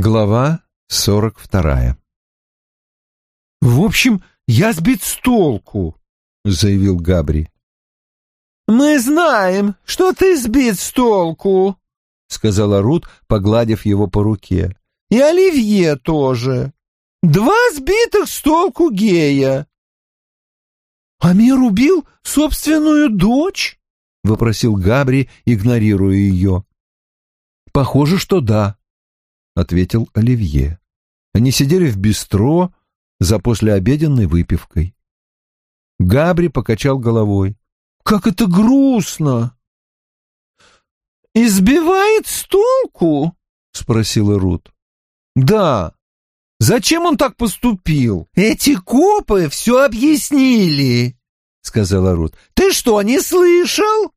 Глава сорок вторая «В общем, я сбит с толку», — заявил Габри. «Мы знаем, что ты сбит с толку», — сказала Рут, погладив его по руке. «И Оливье тоже. Два сбитых с толку гея». «Амир убил собственную дочь?» — вопросил Габри, игнорируя ее. «Похоже, что да», — ответил Оливье. Они сидели в бистро за послеобеденной выпивкой. Габри покачал головой. «Как это грустно!» «Избивает с толку?» — спросила Рут. «Да. Зачем он так поступил?» «Эти копы все объяснили», — сказала Рут. «Ты что, не слышал?»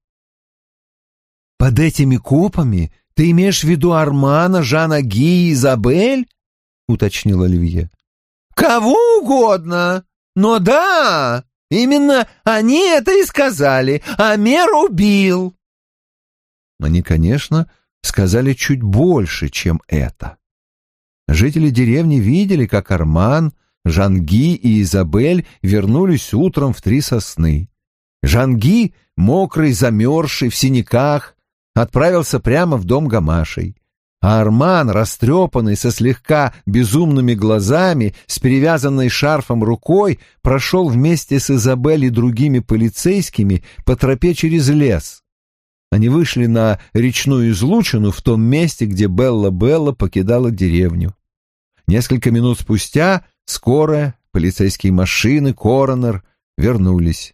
«Под этими копами ты имеешь в виду Армана, Жана Ги и Изабель?» — уточнил Оливье. «Кого угодно. Но да, именно они это и сказали. Амер убил». Они, конечно, сказали чуть больше, чем это. Жители деревни видели, как Арман, Жанги и Изабель вернулись утром в три сосны. Жанги, мокрый, замерзший, в синяках, отправился прямо в дом Гамашей. А Арман, растрепанный, со слегка безумными глазами, с перевязанной шарфом рукой, прошел вместе с Изабель и другими полицейскими по тропе через лес. Они вышли на речную излучину в том месте, где Белла-Белла покидала деревню. Несколько минут спустя скорая, полицейские машины, коронер вернулись.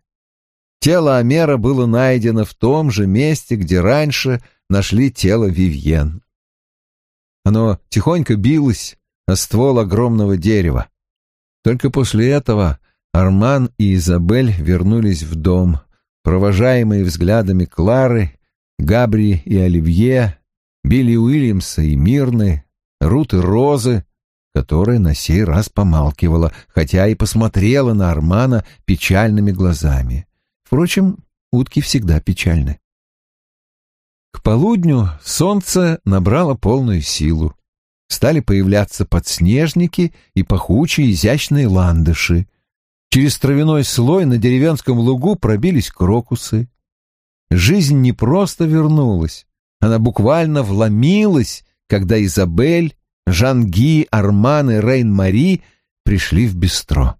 Тело Амера было найдено в том же месте, где раньше нашли тело Вивьен. Оно тихонько билось о ствол огромного дерева. Только после этого Арман и Изабель вернулись в дом, провожаемые взглядами Клары, Габри и Оливье, Билли Уильямса и Мирны, Рут и Розы, которая на сей раз помалкивала, хотя и посмотрела на Армана печальными глазами. Впрочем, утки всегда печальны. К полудню солнце набрало полную силу. Стали появляться подснежники и пахучие изящные ландыши. Через травяной слой на деревенском лугу пробились крокусы. Жизнь не просто вернулась, она буквально вломилась, когда Изабель, Жанги, Арман и Рейн-Мари пришли в бистро.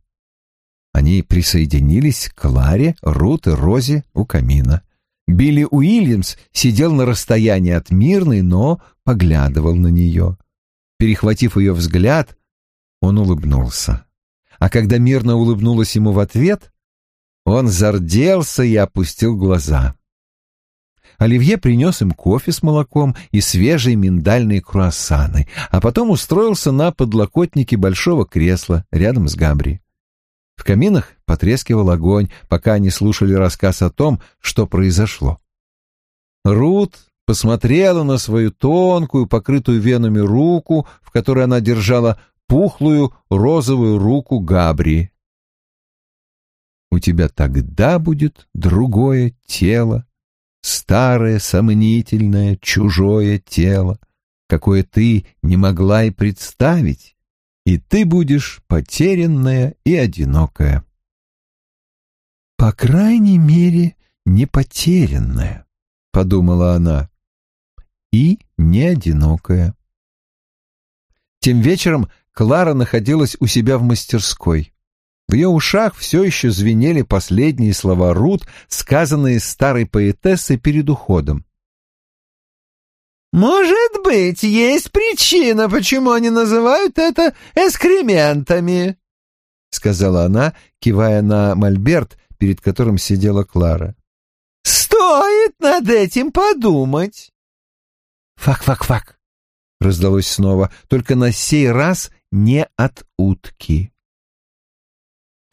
Они присоединились к Кларе, Рут и Розе у камина. Билли Уильямс сидел на расстоянии от Мирной, но поглядывал на нее. Перехватив ее взгляд, он улыбнулся. А когда Мирна улыбнулась ему в ответ, он зарделся и опустил глаза. Оливье принес им кофе с молоком и свежие миндальные круассаны, а потом устроился на подлокотнике большого кресла рядом с Габри. В каминах потрескивал огонь, пока они слушали рассказ о том, что произошло. Рут посмотрела на свою тонкую, покрытую венами руку, в которой она держала пухлую розовую руку Габри. «У тебя тогда будет другое тело, старое, сомнительное, чужое тело, какое ты не могла и представить, и ты будешь потерянная и одинокая. «По крайней мере, не потерянная», — подумала она, — «и не одинокая». Тем вечером Клара находилась у себя в мастерской. В ее ушах все еще звенели последние слова Рут, сказанные старой поэтессой перед уходом. «Может быть, есть причина, почему они называют это эскрементами», — сказала она, кивая на мольберт, перед которым сидела Клара. «Стоит над этим подумать». «Fuck-fuck-fuck», — раздалось снова, только на сей раз не от утки.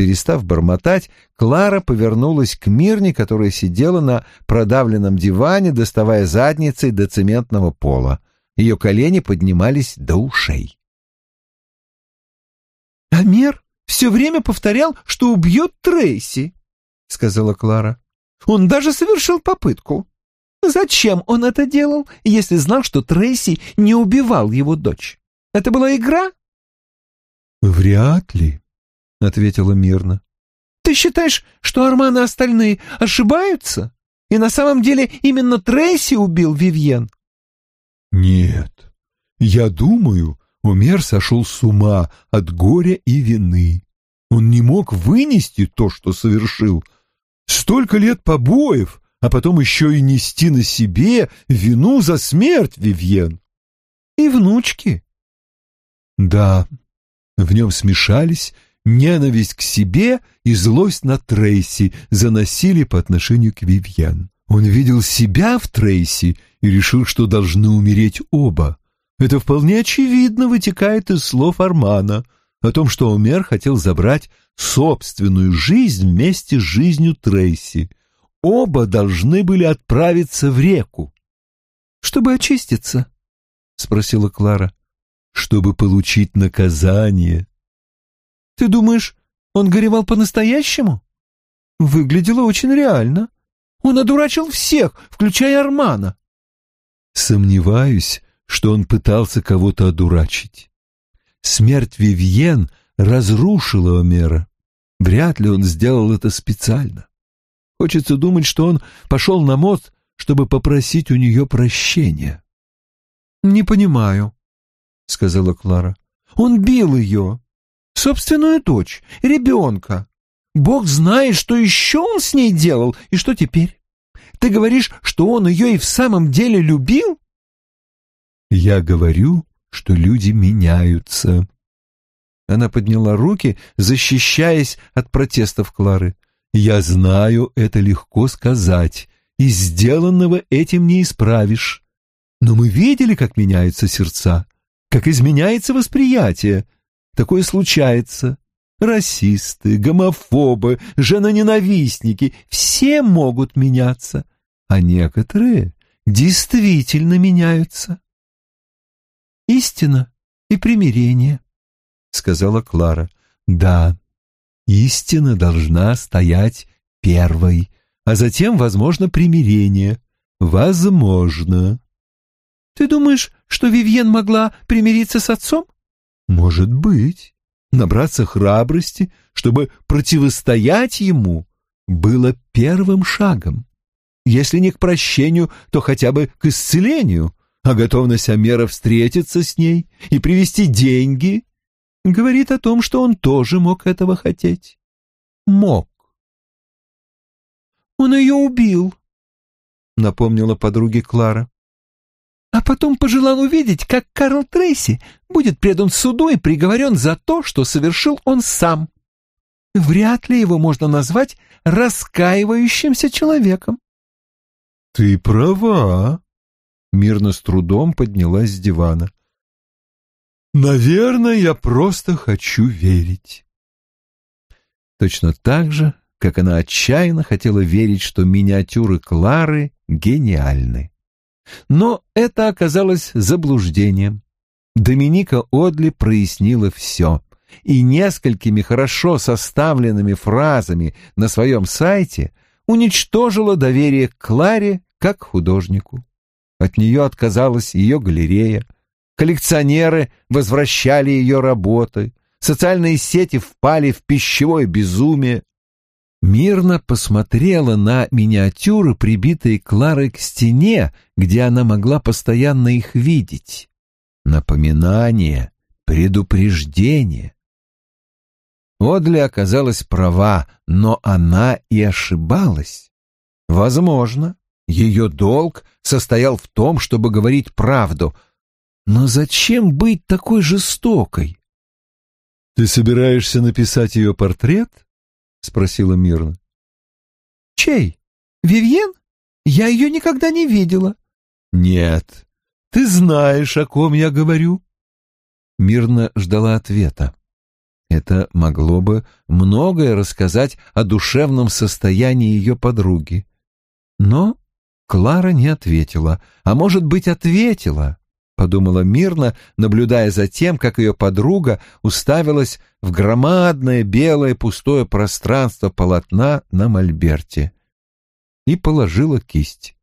Перестав бормотать, Клара повернулась к Мирне, которая сидела на продавленном диване, доставая задницей до цементного пола. Ее колени поднимались до ушей. «Амер все время повторял, что убьет Трейси», — сказала Клара. «Он даже совершил попытку. Зачем он это делал, если знал, что Трейси не убивал его дочь? Это была игра?» «Вряд ли», — ответила мирно. «Ты считаешь, что Арман и остальные ошибаются? И на самом деле именно Трейси убил Вивьен?» «Нет, я думаю, Умер сошел с ума от горя и вины. Он не мог вынести то, что совершил. Столько лет побоев, а потом еще и нести на себе вину за смерть Вивьен. И внучки. Да, в нем смешались ненависть к себе и злость на Трейси за насилие по отношению к Вивьен. Он видел себя в Трейси и решил, что должны умереть оба. Это вполне очевидно вытекает из слов Армана о том, что Омер хотел забрать собственную жизнь вместе с жизнью Трейси. Оба должны были отправиться в реку. «Чтобы очиститься?» — спросила Клара. «Чтобы получить наказание». «Ты думаешь, он горевал по-настоящему?» «Выглядело очень реально. Он одурачил всех, включая Армана». «Сомневаюсь, что он пытался кого-то одурачить. Смерть Вивьен разрушила Омера. Вряд ли он сделал это специально. Хочется думать, что он пошел на мост, чтобы попросить у нее прощения. «Не понимаю», — сказала Клара. «Он бил ее, собственную дочь, ребенка. Бог знает, что еще он с ней делал, и что теперь? Ты говоришь, что он ее и в самом деле любил?» Я говорю, что люди меняются. Она подняла руки, защищаясь от протестов Клары. Я знаю, это легко сказать, и сделанного этим не исправишь. Но мы видели, как меняются сердца, как изменяется восприятие. Такое случается. Расисты, гомофобы, женоненавистники — все могут меняться, а некоторые действительно меняются истина и примирение», — сказала Клара. «Да, истина должна стоять первой, а затем, возможно, примирение. Возможно». «Ты думаешь, что Вивьен могла примириться с отцом?» «Может быть. Набраться храбрости, чтобы противостоять ему, было первым шагом. Если не к прощению, то хотя бы к исцелению, а готовность Амера встретиться с ней и привести деньги говорит о том, что он тоже мог этого хотеть. Мог. «Он ее убил», — напомнила подруге Клара. «А потом пожелал увидеть, как Карл Трейси будет предан суду и приговорен за то, что совершил он сам. Вряд ли его можно назвать раскаивающимся человеком». «Ты права», Мирно с трудом поднялась с дивана. «Наверное, я просто хочу верить». Точно так же, как она отчаянно хотела верить, что миниатюры Клары гениальны. Но это оказалось заблуждением. Доминика Одли прояснила все, и несколькими хорошо составленными фразами на своем сайте уничтожила доверие Кларе как художнику. От нее отказалась ее галерея. Коллекционеры возвращали ее работы. Социальные сети впали в пищевое безумие. Мирно посмотрела на миниатюры, прибитые Кларой к стене, где она могла постоянно их видеть. Напоминание, предупреждение. Одли оказалась права, но она и ошибалась. Возможно, ее долг состоял в том, чтобы говорить правду. Но зачем быть такой жестокой? — Ты собираешься написать ее портрет? — спросила Мирна. — Чей? Вивьен? Я ее никогда не видела. — Нет. Ты знаешь, о ком я говорю. Мирна ждала ответа. Это могло бы многое рассказать о душевном состоянии ее подруги. Но Клара не ответила. А может быть, ответила, подумала мирно, наблюдая за тем, как ее подруга уставилась в громадное белое пустое пространство полотна на мольберте и положила кисть.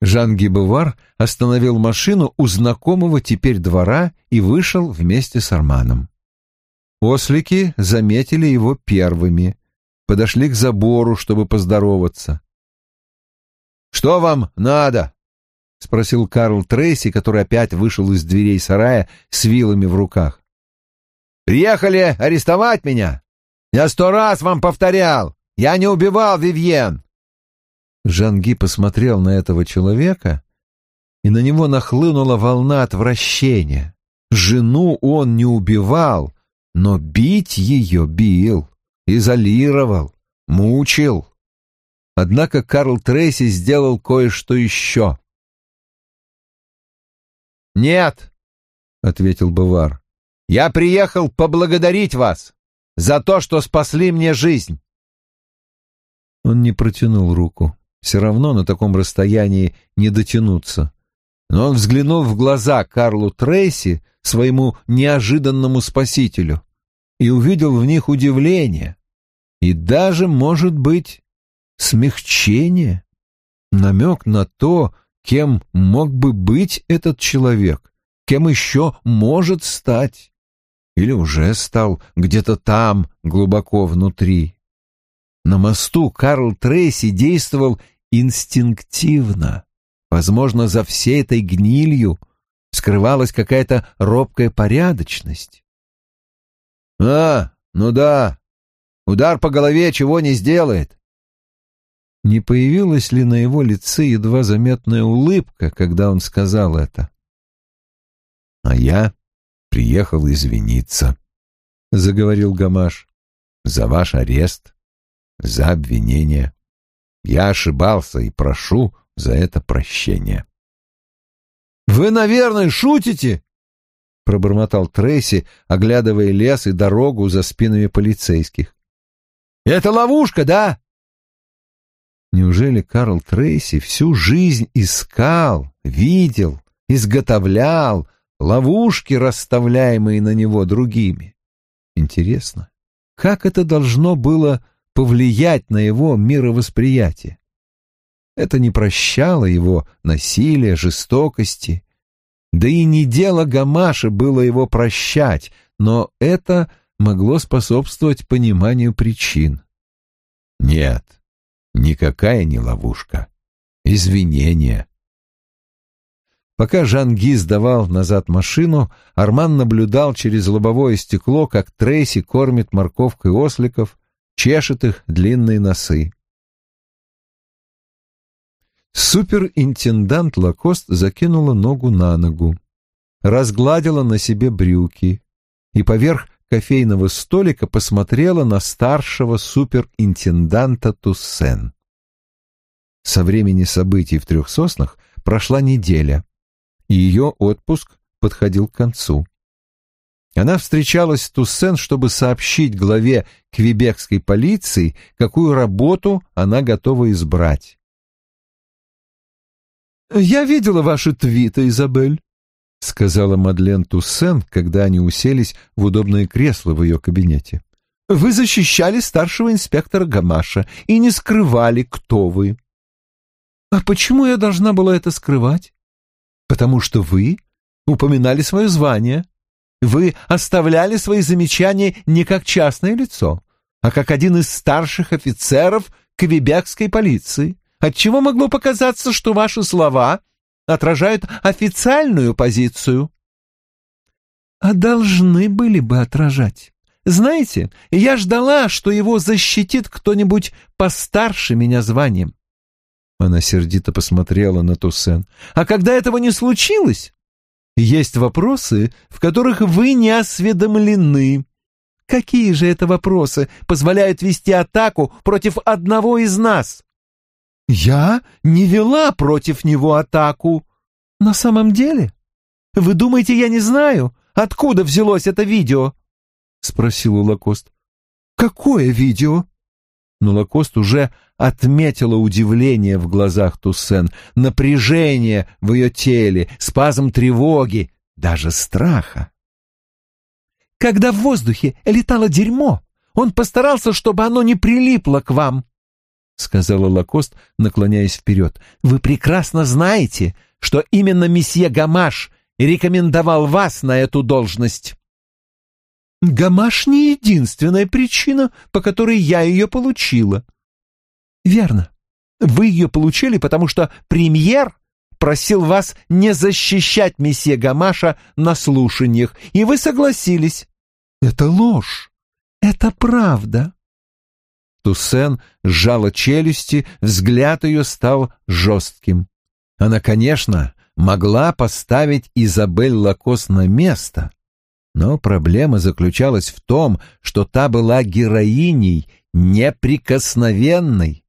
Жан Гибовар остановил машину у знакомого теперь двора и вышел вместе с Арманом. Ослики заметили его первыми, подошли к забору, чтобы поздороваться. «Что вам надо?» — спросил Карл Трейси, который опять вышел из дверей сарая с вилами в руках. «Приехали арестовать меня? Я сто раз вам повторял, я не убивал Вивьен!» Жанги посмотрел на этого человека, и на него нахлынула волна отвращения. Жену он не убивал, но бить ее бил, изолировал, мучил. Однако Карл Трейси сделал кое-что еще. «Нет», — ответил Бавар, — «я приехал поблагодарить вас за то, что спасли мне жизнь». Он не протянул руку. Все равно на таком расстоянии не дотянуться. Но он взглянул в глаза Карлу Трейси, своему неожиданному спасителю, и увидел в них удивление и даже, может быть, смягчение, намек на то, кем мог бы быть этот человек, кем еще может стать, или уже стал где-то там, глубоко внутри. На мосту Карл Трейси действовал инстинктивно. Возможно, за всей этой гнилью скрывалась какая-то робкая порядочность. «А, ну да, удар по голове чего не сделает». Не появилась ли на его лице едва заметная улыбка, когда он сказал это? «А я приехал извиниться», — заговорил Гамаш, — «за ваш арест, за обвинение. Я ошибался и прошу за это прощения». «Вы, наверное, шутите?» — пробормотал Трейси, оглядывая лес и дорогу за спинами полицейских. «Это ловушка, да?» Неужели Карл Трейси всю жизнь искал, видел, изготовлял ловушки, расставляемые на него другими? Интересно, как это должно было повлиять на его мировосприятие? Это не прощало его насилия, жестокости. Да и не дело Гамаша было его прощать, но это могло способствовать пониманию причин. Нет, Никакая не ловушка. Извинение. Пока Жанги сдавал назад машину, Арман наблюдал через лобовое стекло, как Трейси кормит морковкой осликов, чешет их длинные носы. Суперинтендант Лакост закинула ногу на ногу, разгладила на себе брюки и поверх кофейного столика посмотрела на старшего суперинтенданта Туссен. Со времени событий в трех соснах прошла неделя, и ее отпуск подходил к концу. Она встречалась с Туссен, чтобы сообщить главе квебекской полиции, какую работу она готова избрать. «Я видела ваши твиты, Изабель», — сказала Мадлен Туссен, когда они уселись в удобное кресло в ее кабинете. «Вы защищали старшего инспектора Гамаша и не скрывали, кто вы». «А почему я должна была это скрывать?» «Потому что вы упоминали свое звание. Вы оставляли свои замечания не как частное лицо, а как один из старших офицеров квебекской полиции, отчего могло показаться, что ваши слова отражают официальную позицию. А должны были бы отражать. Знаете, я ждала, что его защитит кто-нибудь постарше меня званием. Она сердито посмотрела на Туссен. А когда этого не случилось, есть вопросы, в которых вы не осведомлены. Какие же это вопросы позволяют вести атаку против одного из нас? Я не вела против него атаку. На самом деле? Вы думаете, я не знаю, откуда взялось это видео? Спросил Лакост. Какое видео? Но Лакост уже отметила удивление в глазах Туссен, напряжение в ее теле, спазм тревоги, даже страха. Когда в воздухе летало дерьмо, он постарался, чтобы оно не прилипло к вам. Сказала Лакост, наклоняясь вперед. «Вы прекрасно знаете, что именно месье Гамаш рекомендовал вас на эту должность». «Гамаш не единственная причина, по которой я ее получила». «Верно. Вы ее получили, потому что премьер просил вас не защищать месье Гамаша на слушаниях, и вы согласились». «Это ложь. Это правда». Туссен сжала челюсти, взгляд ее стал жестким. Она, конечно, могла поставить Изабель Лакос на место, но проблема заключалась в том, что та была героиней неприкосновенной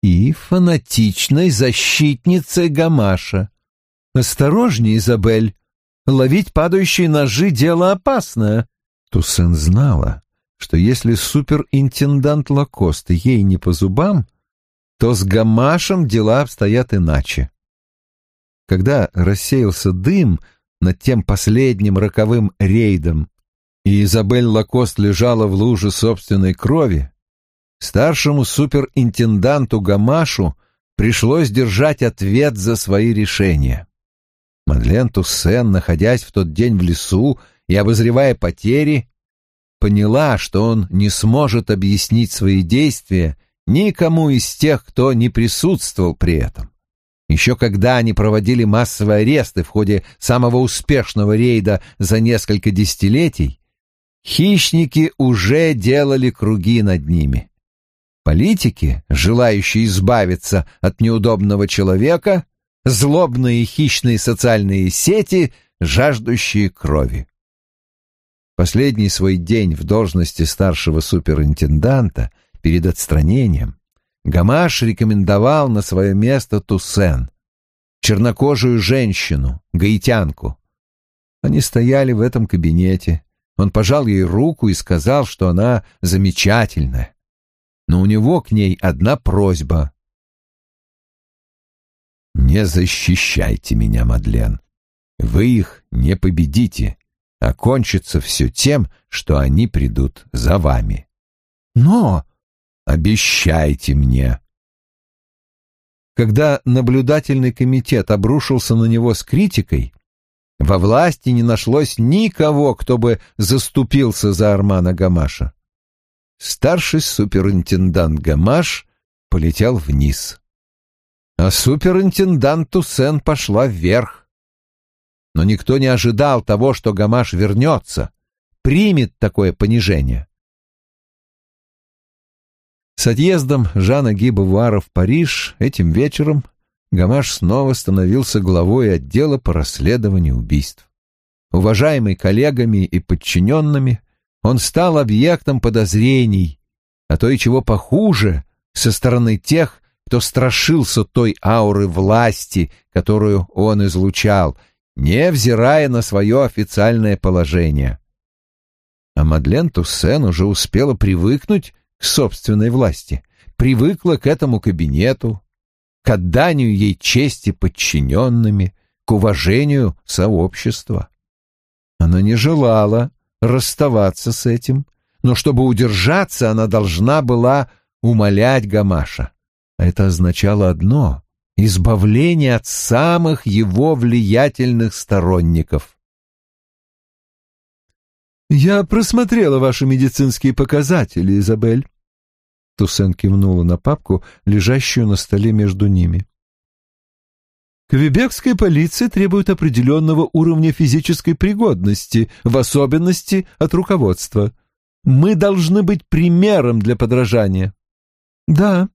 и фанатичной защитницей Гамаша. «Осторожнее, Изабель, ловить падающие ножи — дело опасное». Туссен знала, что если суперинтендант Лакост ей не по зубам, то с Гамашем дела обстоят иначе. Когда рассеялся дым над тем последним роковым рейдом, и Изабель Лакост лежала в луже собственной крови, старшему суперинтенданту Гамашу пришлось держать ответ за свои решения. Мадлен Туссен, находясь в тот день в лесу и обозревая потери, поняла, что он не сможет объяснить свои действия никому из тех, кто не присутствовал при этом. Еще когда они проводили массовые аресты в ходе самого успешного рейда за несколько десятилетий, хищники уже делали круги над ними. Политики, желающие избавиться от неудобного человека, злобные хищные социальные сети, жаждущие крови. Последний свой день в должности старшего суперинтенданта перед отстранением Гамаш рекомендовал на свое место Туссен, чернокожую женщину, гаитянку. Они стояли в этом кабинете. Он пожал ей руку и сказал, что она замечательная. Но у него к ней одна просьба. «Не защищайте меня, Мадлен. Вы их не победите окончится все тем, что они придут за вами. Но обещайте мне. Когда наблюдательный комитет обрушился на него с критикой, во власти не нашлось никого, кто бы заступился за Армана Гамаша. Старший суперинтендант Гамаш полетел вниз, а суперинтендант Туссен пошла вверх но никто не ожидал того, что Гамаш вернется, примет такое понижение. С отъездом Жана Гибовара в Париж этим вечером Гамаш снова становился главой отдела по расследованию убийств. Уважаемый коллегами и подчиненными, он стал объектом подозрений, а то и чего похуже, со стороны тех, кто страшился той ауры власти, которую он излучал, невзирая на свое официальное положение. А Мадлен Туссен уже успела привыкнуть к собственной власти, привыкла к этому кабинету, к отданию ей чести подчиненными, к уважению сообщества. Она не желала расставаться с этим, но чтобы удержаться, она должна была умолять Гамаша. А это означало одно избавление от самых его влиятельных сторонников. «Я просмотрела ваши медицинские показатели, Изабель». Туссен кивнула на папку, лежащую на столе между ними. Квебекская полиция требует определенного уровня физической пригодности, в особенности от руководства. Мы должны быть примером для подражания. Да,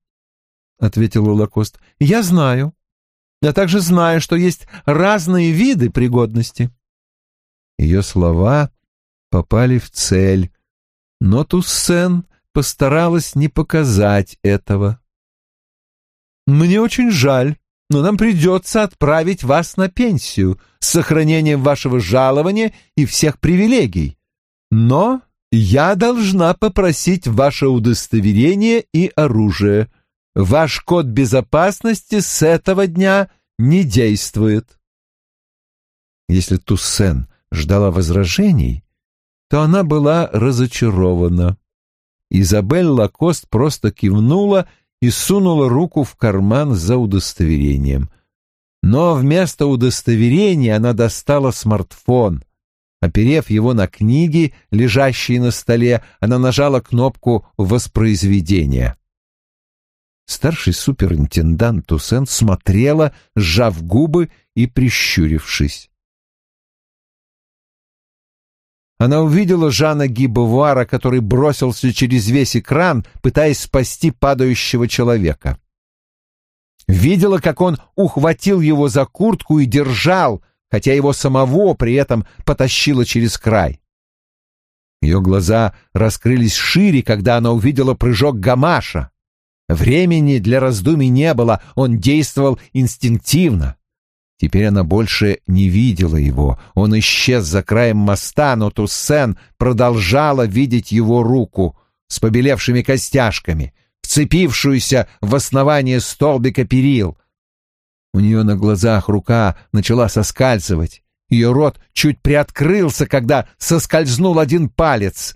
ответила Лакост. Я знаю. Я также знаю, что есть разные виды пригодности. Ее слова попали в цель, но Туссен постаралась не показать этого. «Мне очень жаль, но нам придется отправить вас на пенсию с сохранением вашего жалования и всех привилегий. Но я должна попросить ваше удостоверение и оружие. Ваш код безопасности с этого дня не действует. Если Туссен ждала возражений, то она была разочарована. Изабель Лакост просто кивнула и сунула руку в карман за удостоверением. Но вместо удостоверения она достала смартфон. Оперев его на книги, лежащие на столе, она нажала кнопку воспроизведения. Старший суперинтендант Туссен смотрела, сжав губы и прищурившись. Она увидела Жана Гибовара, который бросился через весь экран, пытаясь спасти падающего человека. Видела, как он ухватил его за куртку и держал, хотя его самого при этом потащило через край. Ее глаза раскрылись шире, когда она увидела прыжок Гамаша. Времени для раздумий не было, он действовал инстинктивно. Теперь она больше не видела его. Он исчез за краем моста, но Туссен продолжала видеть его руку с побелевшими костяшками, вцепившуюся в основание столбика перил. У нее на глазах рука начала соскальзывать. Ее рот чуть приоткрылся, когда соскользнул один палец.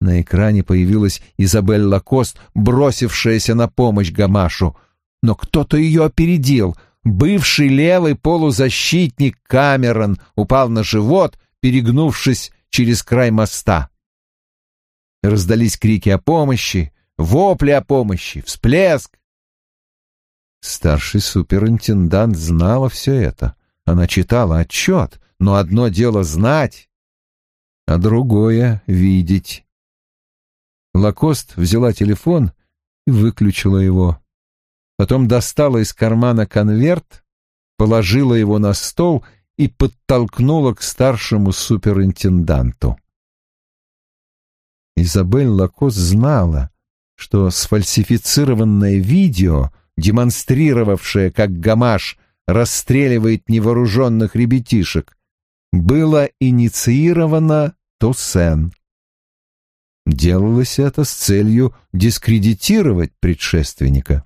На экране появилась Изабель Лакост, бросившаяся на помощь Гамашу. Но кто-то ее опередил — бывший левый полузащитник Камерон упал на живот, перегнувшись через край моста. Раздались крики о помощи, вопли о помощи, всплеск. Старший суперинтендант знала все это. Она читала отчет, но одно дело знать, а другое — видеть. Лакост взяла телефон и выключила его потом достала из кармана конверт, положила его на стол и подтолкнула к старшему суперинтенданту. Изабель Лакос знала, что сфальсифицированное видео, демонстрировавшее, как Гамаш расстреливает невооруженных ребятишек, было инициировано Туссен. Делалось это с целью дискредитировать предшественника.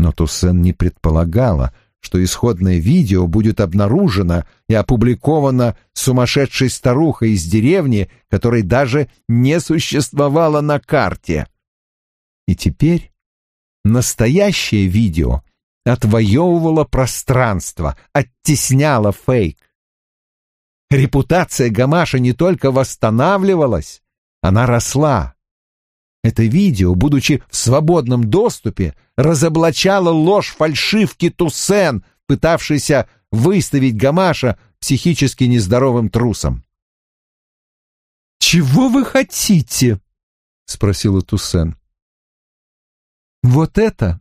Но Туссен не предполагала, что исходное видео будет обнаружено и опубликовано сумасшедшей старухой из деревни, которой даже не существовало на карте. И теперь настоящее видео отвоевывало пространство, оттесняло фейк. Репутация Гамаша не только восстанавливалась, она росла. Это видео, будучи в свободном доступе, разоблачало ложь фальшивки Туссен, пытавшейся выставить Гамаша психически нездоровым трусом. «Чего вы хотите?» — спросила Туссен. «Вот это...»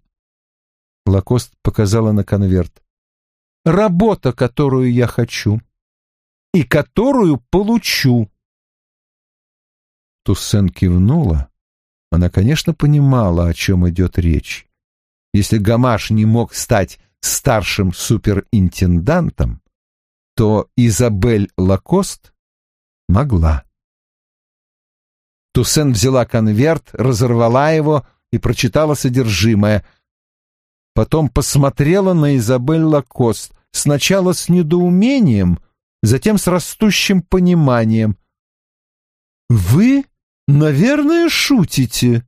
— Лакост показала на конверт. «Работа, которую я хочу и которую получу». Туссен кивнула она, конечно, понимала, о чем идет речь. Если Гамаш не мог стать старшим суперинтендантом, то Изабель Лакост могла. Туссен взяла конверт, разорвала его и прочитала содержимое. Потом посмотрела на Изабель Лакост, сначала с недоумением, затем с растущим пониманием. «Вы?» «Наверное, шутите»,